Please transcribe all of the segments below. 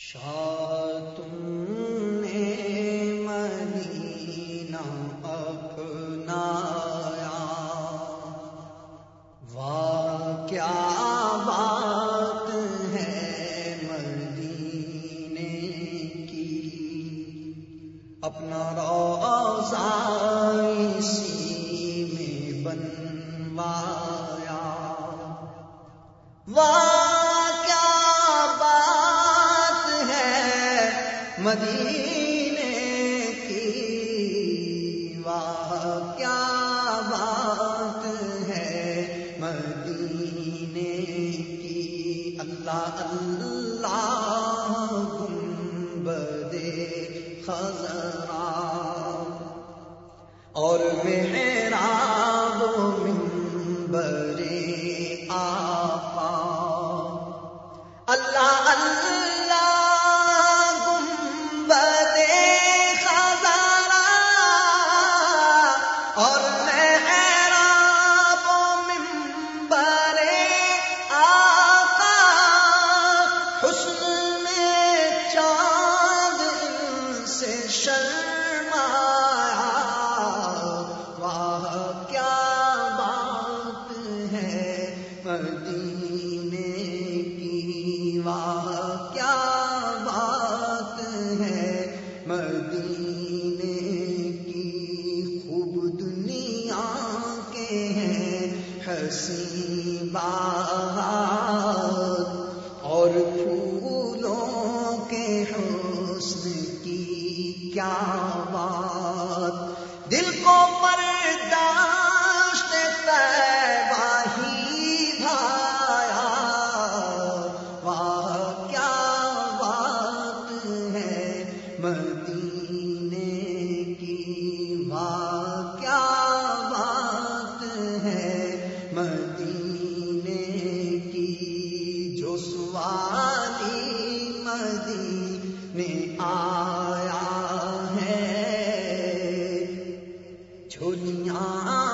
شاہ تم نے مدینہ اپنایا۔ واہ کیا بات ہے مدینے کی۔ اپنا روزہ اسی میں بنوایا۔ واہ مدینے کی واہ، کیا بات ہے؟ مدینے کی اللہ اللہ گنبدے خزرا اور میرا منبرے آقا اللہ اللہ کیا بات ہے مدینے کی؟ واہ، کیا بات ہے مدینے کی؟ خوب دنیا کے ہیں ہنسی بہار اور پھولوں کے حسن کی کیا مدینے کی جو سواری مدینے آیا ہے چھوڑیاں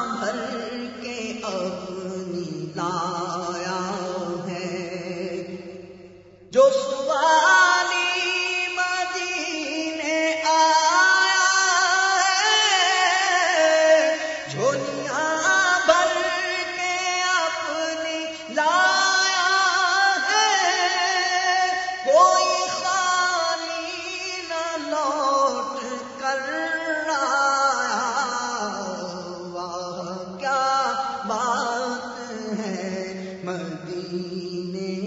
مدینے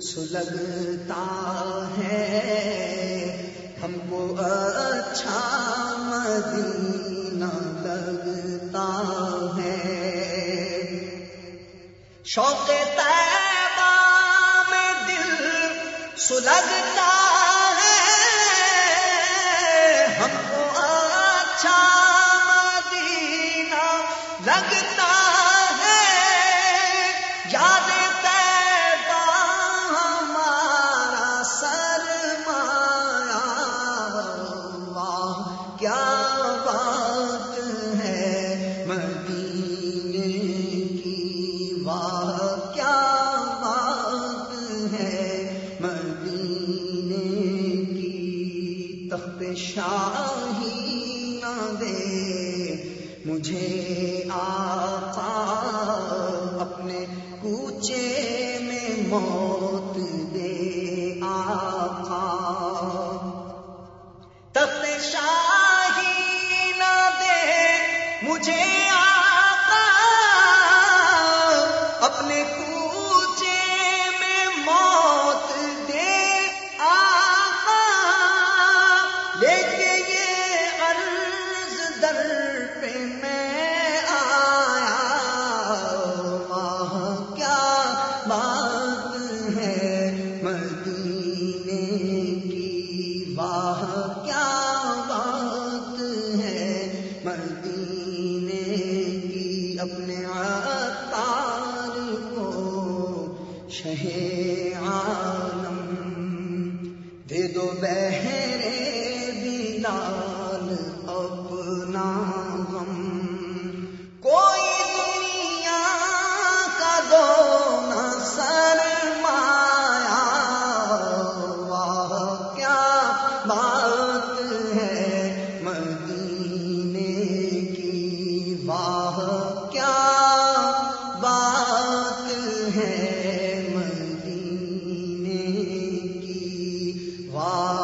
سلگتا ہے۔ ہم کو اچھا مدینہ لگتا ہے۔ شوق تیبہ میں دل سلگتا کیا بات ہے مدینے کی تخت شاہی نہ دے مجھے آقا اپنے کوچے میں موت شہ واہ